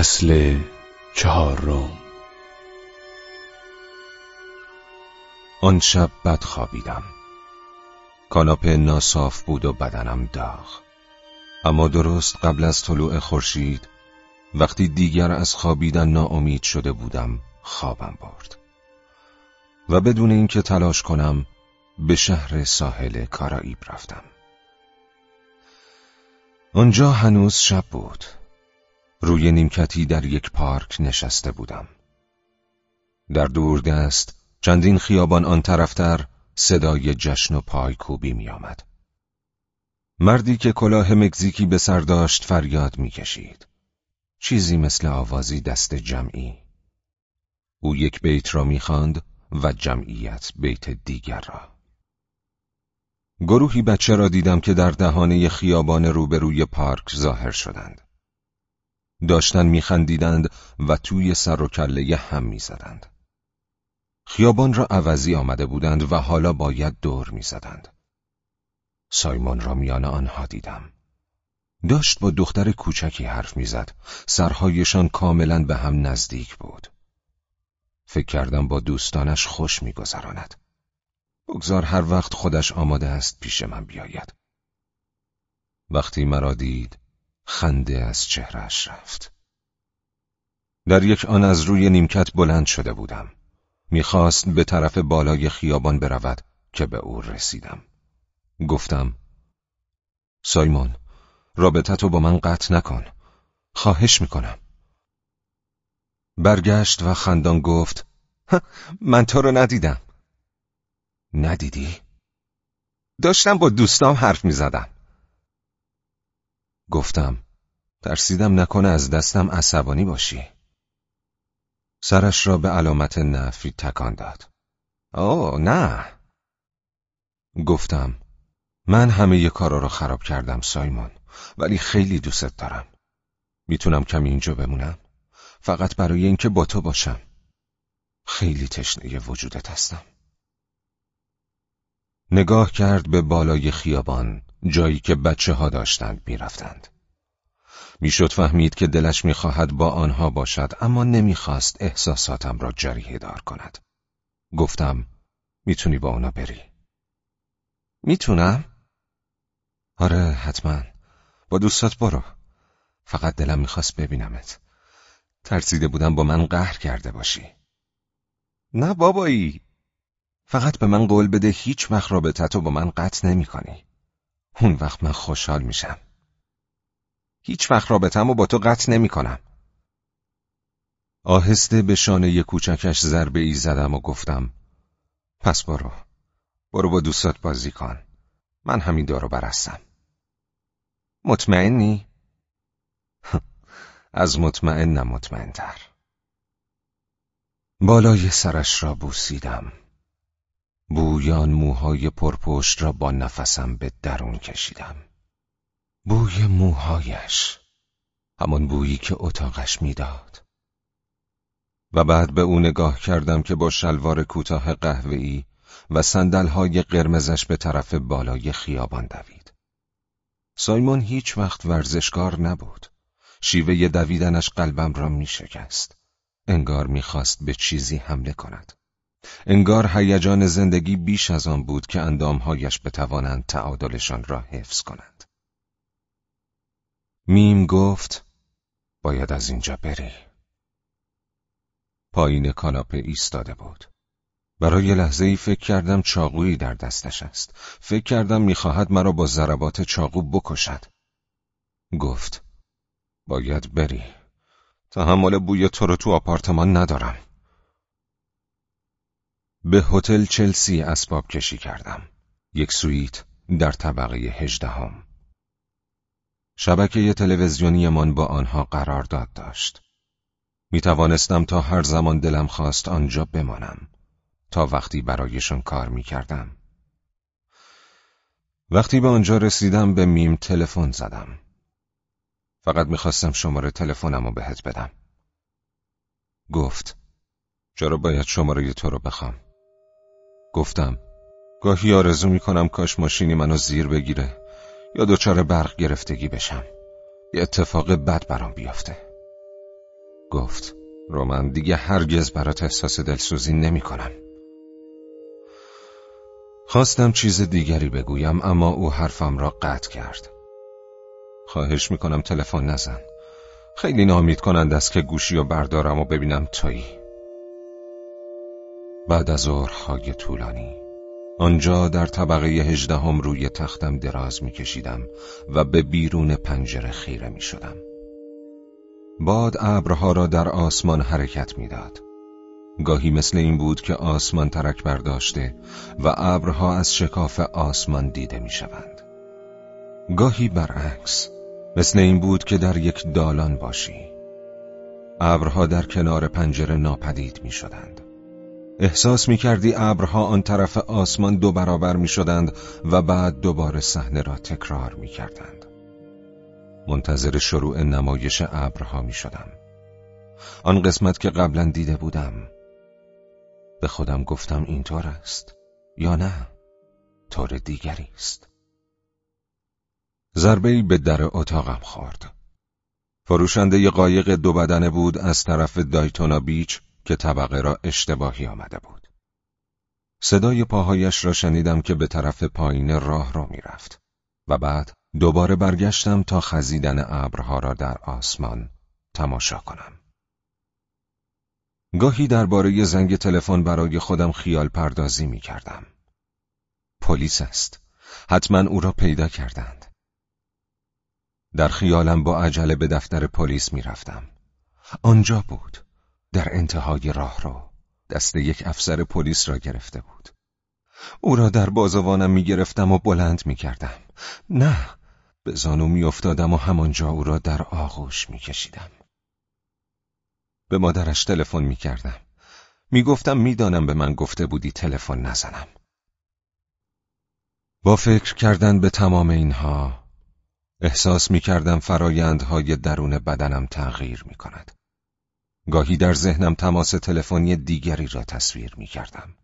فصل چهارم. آن شب بد خوابیدم. کاناپه ناصاف بود و بدنم داغ. اما درست قبل از طلوع خورشید وقتی دیگر از خوابیدن ناامید شده بودم خوابم برد. و بدون اینکه تلاش کنم به شهر ساحل کارائیب رفتم. آنجا هنوز شب بود. روی نیمکتی در یک پارک نشسته بودم در دست چندین خیابان آن طرفتر صدای جشن و پایکوبی می آمد. مردی که کلاه مکزیکی به سر داشت فریاد می‌کشید. چیزی مثل آوازی دست جمعی. او یک بیت را می‌خواند و جمعیت بیت دیگر را. گروهی بچه را دیدم که در دهانه خیابان روبروی پارک ظاهر شدند. داشتن میخندیدند و توی سر و کله هم می‌زدند. خیابان را عوضی آمده بودند و حالا باید دور می‌زدند. سایمون را میان آنها دیدم. داشت با دختر کوچکی حرف می‌زد. سرهایشان کاملا به هم نزدیک بود. فکر کردم با دوستانش خوش میگذراند. بگذار هر وقت خودش آماده است پیش من بیاید. وقتی مرا دید خنده از چهرش رفت. در یک آن از روی نیمکت بلند شده بودم. می‌خواست به طرف بالای خیابان برود که به او رسیدم. گفتم سایمون رابطتو با من قطع نکن. خواهش می‌کنم. برگشت و خندان گفت من تو رو ندیدم. ندیدی؟ داشتم با دوستام حرف می‌زدم. گفتم ترسیدم نکنه از دستم عصبانی باشی. سرش را به علامت نفی تکان داد. اوه نه. گفتم من همه ی کارا را خراب کردم سایمون ولی خیلی دوست دارم. می‌تونم کمی اینجا بمونم؟ فقط برای اینکه با تو باشم. خیلی تشنه وجودت هستم. نگاه کرد به بالای خیابان جایی که بچه ها داشتند می‌رفتند. می‌شد فهمید که دلش می‌خواهد با آنها باشد اما نمی‌خواست احساساتم را جریه دار کند. گفتم می‌تونی با اونا بری. می‌تونم؟ آره حتما. با دوستات برو. فقط دلم می‌خواست ببینمت. ترسیده بودم با من قهر کرده باشی. نه بابایی. فقط به من قول بده هیچ وقت رابطتو با من قطع نمی کنی. اون وقت من خوشحال میشم. هیچ وقت رابطم و با تو قطع نمی کنم. آهسته به شانه کوچکش ضربه ای زدم و گفتم پس برو. برو با دوستات بازی کن. من همین دارو برستم. مطمئنی؟ از مطمئن مطمئن تر. بالای سرش را بوسیدم. بویان موهای پرپشت را با نفسم به درون کشیدم. بوی موهایش همان بویی که اتاقش می‌داد. و بعد به او نگاه کردم که با شلوار کوتاه قهوه‌ای و صندل‌های قرمزش به طرف بالای خیابان دوید. سایمون هیچ وقت ورزشکار نبود. شیوه دویدنش قلبم را می شکست. انگار می‌خواست به چیزی حمله کند. انگار هیجان زندگی بیش از آن بود که اندامهایش بتوانند تعادلشان را حفظ کنند. میم گفت باید از اینجا بری. پایین کاناپه ایستاده بود. برای لحظه ای فکر کردم چاقویی در دستش است. فکر کردم می‌خواهد مرا با ضربات چاقو بکشد. گفت باید بری. تحمل بوی تو رو تو آپارتمان ندارم. به هتل چلسی اسباب کشی کردم. یک سویت در طبقه هجدهم. شبکه تلویزیونیمان با آنها قرارداد داشت. می توانستم تا هر زمان دلم خواست آنجا بمانم تا وقتی برایشان کار می کردم. وقتی به آنجا رسیدم به میم تلفن زدم. فقط می‌خواستم شماره تلفنم رو بهت بدم. گفت چرا باید شماره تو رو بخوام؟ گفتم گاهی آرزو می‌کنم کاش ماشینی منو زیر بگیره یا دچار برق گرفتگی بشم یه اتفاق بد برام بیفته گفت رومن دیگه هرگز برات احساس دلسوزی نمی کنم. خواستم چیز دیگری بگویم اما او حرفم را قطع کرد. خواهش می‌کنم تلفن نزن. خیلی نامید کنند است که گوشی و بردارم و ببینم تویی. بعد از ظهرهای طولانی آنجا در طبقه هجدهم روی تختم دراز میکشیدم و به بیرون پنجره خیره می شدم. باد ابرها را در آسمان حرکت می‌داد. گاهی مثل این بود که آسمان ترک برداشته و ابرها از شکاف آسمان دیده می شوند. گاهی برعکس مثل این بود که در یک دالان باشی. ابرها در کنار پنجره ناپدید می شدند. احساس می کردی ابرها آن طرف آسمان دو برابر می شدند و بعد دوباره صحنه را تکرار می کردند. منتظر شروع نمایش ابرها می شدم. آن قسمت که قبلا دیده بودم به خودم گفتم اینطور است یا نه طور دیگری است ضربه به در اتاقم خورد فروشنده قایق دو بدنه بود از طرف دایتونا بیچ که طبقه را اشتباهی آمده بود صدای پاهایش را شنیدم که به طرف پایین راه را می‌رفت و بعد دوباره برگشتم تا خزیدن ابرها را در آسمان تماشا کنم گاهی درباره زنگ تلفن برای خودم خیال پردازی می کردم. پلیس است. حتما او را پیدا کردند. در خیالم با عجله به دفتر پلیس می رفتم. آنجا بود. در انتهای راه رو. دست یک افسر پلیس را گرفته بود. او را در بازوانم می گرفتم و بلند می کردم. نه. به زانو می افتادم و همانجا او را در آغوش می کشیدم. به مادرش تلفن می کردم. می گفتم می دانم به من گفته بودی تلفن نزنم. با فکر کردن به تمام اینها احساس می کردم فرایندهای درون بدنم تغییر می کند. گاهی در ذهنم تماس تلفنی دیگری را تصویر می کردم.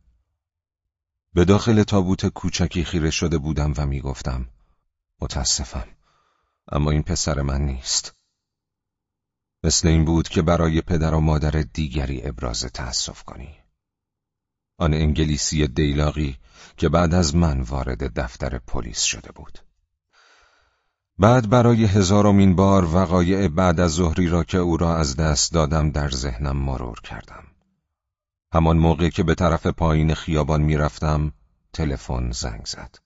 به داخل تابوت کوچکی خیره شده بودم و می گفتم متاسفم اما این پسر من نیست. مثل این بود که برای پدر و مادر دیگری ابراز تأسف کنی. آن انگلیسی دیلاقی که بعد از من وارد دفتر پلیس شده بود. بعد برای هزارمین بار وقایع بعد از ظهری را که او را از دست دادم در ذهنم مرور کردم. همان موقع که به طرف پایین خیابان می‌رفتم تلفن زنگ زد.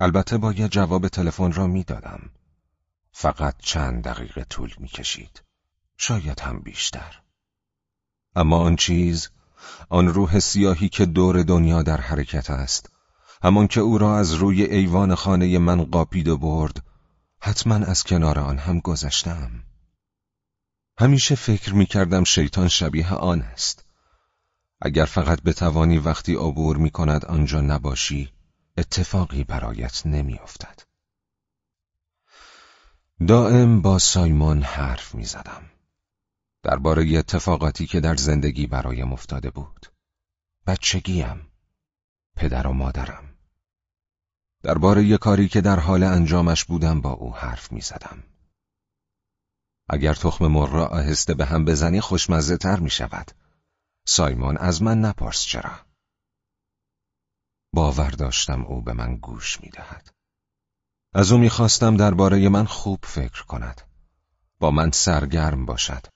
البته باید جواب تلفن را می‌دادم. فقط چند دقیقه طول می‌کشید. شاید هم بیشتر. اما آن چیز، آن روح سیاهی که دور دنیا در حرکت است، همان که او را از روی ایوان خانه من قاپید و برد، حتما از کنار آن هم گذشتم. همیشه فکر می کردم شیطان شبیه آن است. اگر فقط بتوانی وقتی عبور می کند آنجا نباشی، اتفاقی برایت نمی افتد. دائم با سایمون حرف می زدم. درباره اتفاقاتی که در زندگی برایم افتاده بود. بچگیم. پدر و مادرم. درباره کاری که در حال انجامش بودم با او حرف می زدم. اگر تخم مرغ را آهسته به هم بزنی خوشمزه تر می شود. سایمون از من نپرس چرا. باور داشتم او به من گوش می دهد. از او می‌خواستم درباره من خوب فکر کند. با من سرگرم باشد.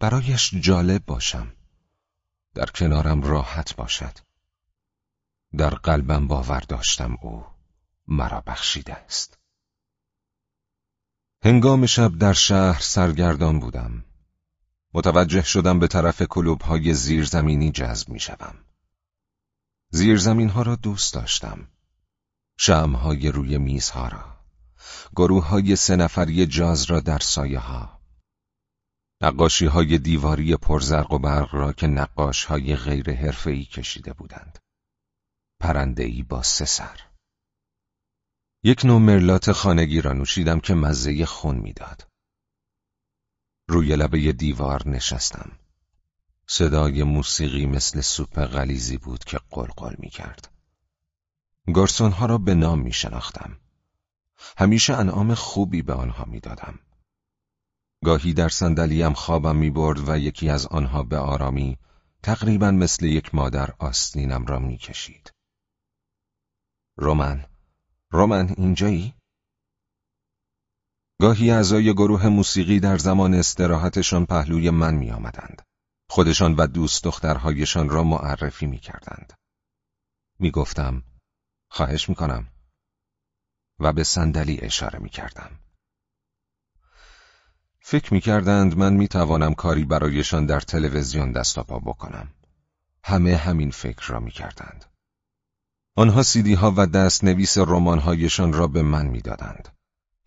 برایش جالب باشم. در کنارم راحت باشد. در قلبم باور داشتم او مرا بخشیده است. هنگام شب در شهر سرگردان بودم. متوجه شدم به طرف کلوب های زیرزمینی جذب می شدم. زیرزمین ها را دوست داشتم. شمهای روی میزها را گروه های سه نفری جاز را در سایه ها نقاشی های دیواری پرزرق و برق را که نقاش های غیر حرفه‌ای کشیده بودند پرنده با سه سر یک نوع مرلات خانگی را نوشیدم که مزه خون می‌داد. روی لبه دیوار نشستم. صدای موسیقی مثل سوپ غلیزی بود که قلقل می کرد. را به نام می شناختم. همیشه انعام خوبی به آنها می دادم. گاهی در صندلیم خوابم می برد و یکی از آنها به آرامی تقریبا مثل یک مادر آستینم را می کشید. رومن، رومن اینجایی؟ گاهی اعضای گروه موسیقی در زمان استراحتشان پهلوی من می آمدند. خودشان و دوست دخترهایشان را معرفی می کردند. می گفتم خواهش می کنم و به صندلی اشاره می کردم. فکر می کردند من می توانم کاری برایشان در تلویزیون دست پا بکنم. همه همین فکر را می کردند. آنها سیدی ها و دست نویس رمان هایشان را به من می‌دادند.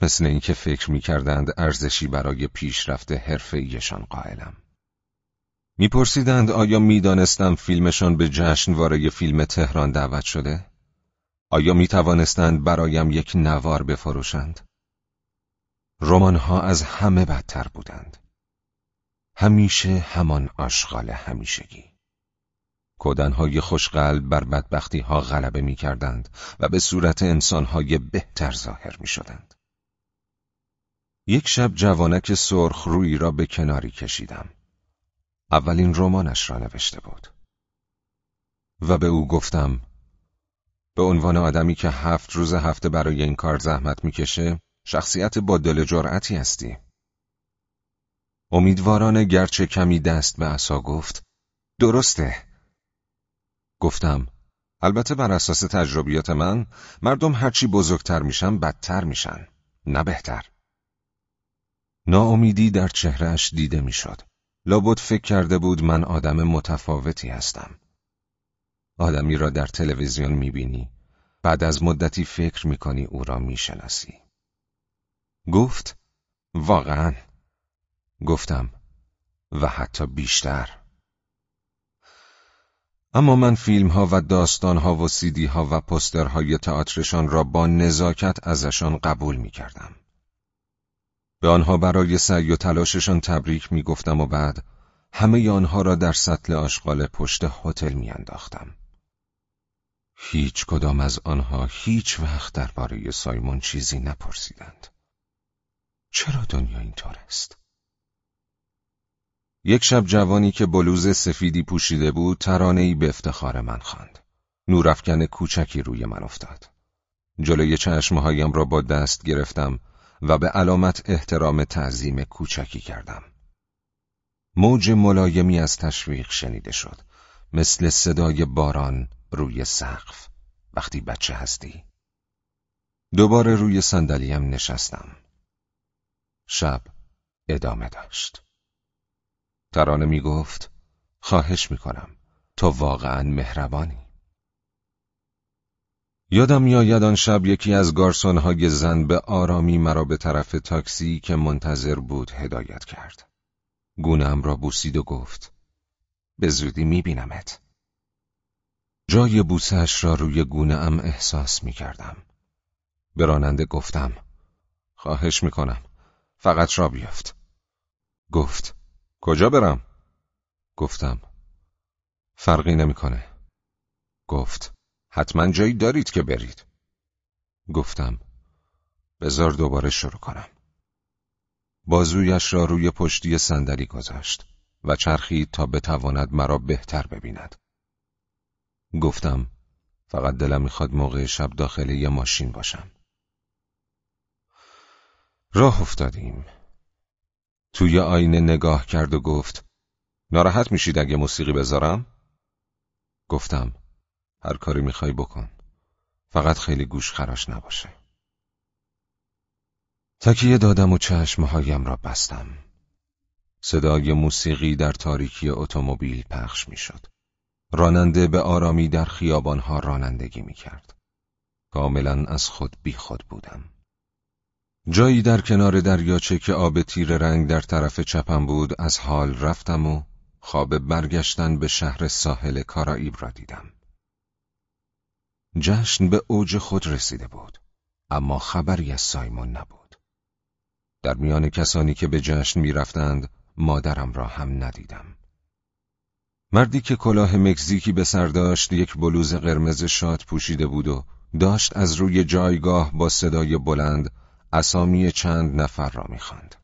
مثل اینکه فکر می کردند ارزشی برای پیشرفت حرفه‌ایشان قائلم. میپرسیدند آیا می‌دانستم فیلمشان به جشنواره فیلم تهران دعوت شده؟ آیا می توانستند برایم یک نوار بفروشند؟ رمانها از همه بدتر بودند. همیشه همان آشغال همیشگی. کودنهای خوشقلب بر بدبختی ها غلبه می کردند و به صورت انسانهای بهتر ظاهر می شدند. یک شب جوانک سرخ روی را به کناری کشیدم. اولین رمانش را نوشته بود. و به او گفتم به عنوان آدمی که هفت روز هفته برای این کار زحمت می‌کشه شخصیت با دل جرأتی هستی. امیدوارانه گرچه کمی دست به عصا گفت درسته. گفتم البته بر اساس تجربیات من مردم هرچی بزرگتر میشن بدتر میشن نه بهتر. ناامیدی در چهرهش دیده می‌شد. لابد فکر کرده بود من آدم متفاوتی هستم. آدمی را در تلویزیون می‌بینی بعد از مدتی فکر می‌کنی او را می‌شناسی. گفت واقعا گفتم و حتی بیشتر اما من فیلم ها و داستان ها و سیدی ها و پسترهای تئاترشان را با نزاکت ازشان قبول می کردم. به آنها برای سعی و تلاششان تبریک می گفتم و بعد همه آنها را در سطل آشغال پشت هتل می انداختم. هیچ کدام از آنها هیچ وقت درباره سایمون چیزی نپرسیدند. چرا دنیا اینطور است؟ یک شب جوانی که بلوز سفیدی پوشیده بود ترانه ای به افتخار من خواند. نورافکن کوچکی روی من افتاد. جلوی چشمهایم را با دست گرفتم و به علامت احترام تعظیم کوچکی کردم. موج ملایمی از تشویق شنیده شد مثل صدای باران روی سقف وقتی بچه هستی دوباره روی صندلیم نشستم شب ادامه داشت ترانه می گفت خواهش می کنم تو واقعا مهربانی. یادم میآید آن شب یکی از گارسونهای زن به آرامی مرا به طرف تاکسی که منتظر بود هدایت کرد. گونم را بوسید و گفت به زودی میبینمت. جای بوسش را روی گونه ام احساس می کردم. به راننده گفتم خواهش می کنم فقط را بیفت گفت کجا برم؟ گفتم. فرقی نمی‌کنه. گفت. حتما جایی دارید که برید. گفتم. بزار دوباره شروع کنم. بازویش را روی پشتی صندلی گذاشت و چرخید تا بتواند مرا بهتر ببیند. گفتم. فقط دلم می‌خواد موقع شب داخل یه ماشین باشم. راه افتادیم. توی آینه نگاه کرد و گفت ناراحت میشید اگه موسیقی بذارم؟ گفتم هر کاری می‌خوای بکن فقط خیلی گوش خراش نباشه تکیه دادم و چشمهایم را بستم صدای موسیقی در تاریکی اتومبیل پخش می‌شد. راننده به آرامی در خیابانها رانندگی می‌کرد. کاملا از خود بی خود بودم. جایی در کنار دریاچه که آب تیر رنگ در طرف چپم بود از حال رفتم و خواب برگشتن به شهر ساحل کارائیب را دیدم. جشن به اوج خود رسیده بود اما خبری از سایمون نبود. در میان کسانی که به جشن می‌رفتند مادرم را هم ندیدم. مردی که کلاه مکزیکی به سر داشت یک بلوز قرمز شاد پوشیده بود و داشت از روی جایگاه با صدای بلند اسامی چند نفر را می‌خواند.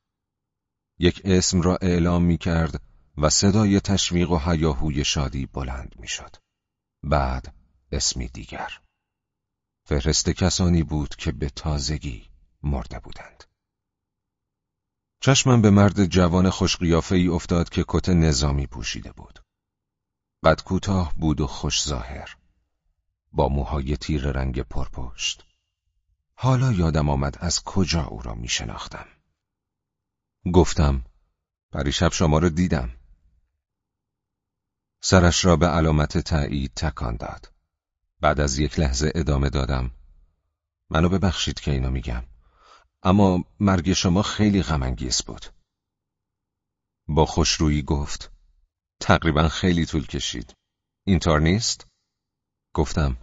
یک اسم را اعلام می کرد و صدای تشویق و هیاهوی شادی بلند می شد. بعد اسمی دیگر. فهرست کسانی بود که به تازگی مرده بودند. چشمم به مرد جوان خوشقیافه ای افتاد که کت نظامی پوشیده بود. قد کوتاه بود و خوش ظاهر. با موهای تیر رنگ پرپشت. حالا یادم آمد از کجا او را می شناختم. گفتم پریشب شما را دیدم. سرش را به علامت تایید تکان داد. بعد از یک لحظه ادامه دادم. منو ببخشید که اینو میگم. اما مرگ شما خیلی غمانگیز بود. با خوشرویی گفت تقریبا خیلی طول کشید. اینطور نیست؟ گفتم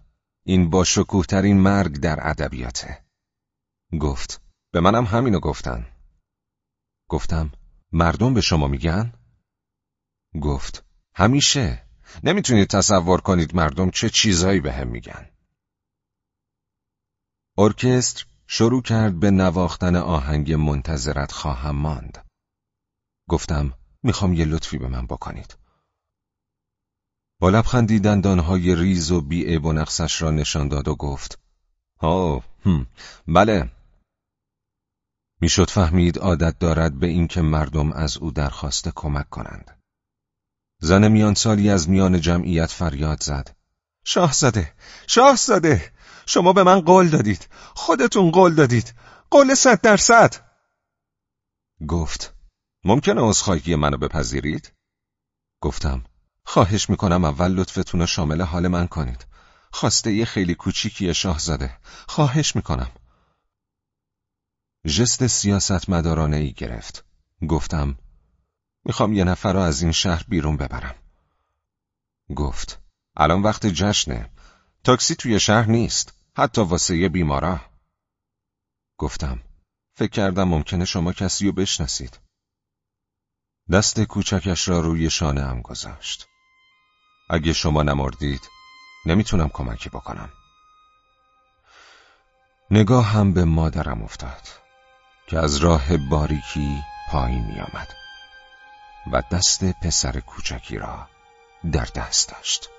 این با شکوهترین مرگ در ادبیاته. گفت به منم همینو گفتن. گفتم مردم به شما میگن؟ گفت همیشه نمی‌تونید تصور کنید مردم چه چیزایی به هم میگن. ارکستر شروع کرد به نواختن آهنگ منتظرت خواهم ماند. گفتم می‌خوام یه لطفی به من بکنید. با لبخندی دندانهای ریز و بیعیب و نقصش را نشان داد و گفت آه بله می‌شد فهمید عادت دارد به اینکه مردم از او درخواست کمک کنند. زن میان سالی از میان جمعیت فریاد زد. شاهزاده، شاهزاده، شما به من قول دادید. خودتون قول دادید. قول صد درصد. گفت. ممکنه عذرخواهی منو بپذیرید؟ گفتم. خواهش می‌کنم اول لطفتون رو شامل حال من کنید. خواسته یه خیلی کوچیکی شاهزاده. خواهش می‌کنم. ژست سیاست مدارانه ای گرفت. گفتم می‌خوام یه نفر را از این شهر بیرون ببرم. گفت الان وقت جشنه. تاکسی توی شهر نیست. حتی واسه بیمارا. گفتم فکر کردم ممکنه شما کسی رو بشناسید. دست کوچکش را روی شانه هم گذاشت. اگه شما نمردید نمی‌تونم کمکی بکنم. نگاه هم به مادرم افتاد. که از راه باریکی پایین می آمد و دست پسر کوچکی را در دست داشت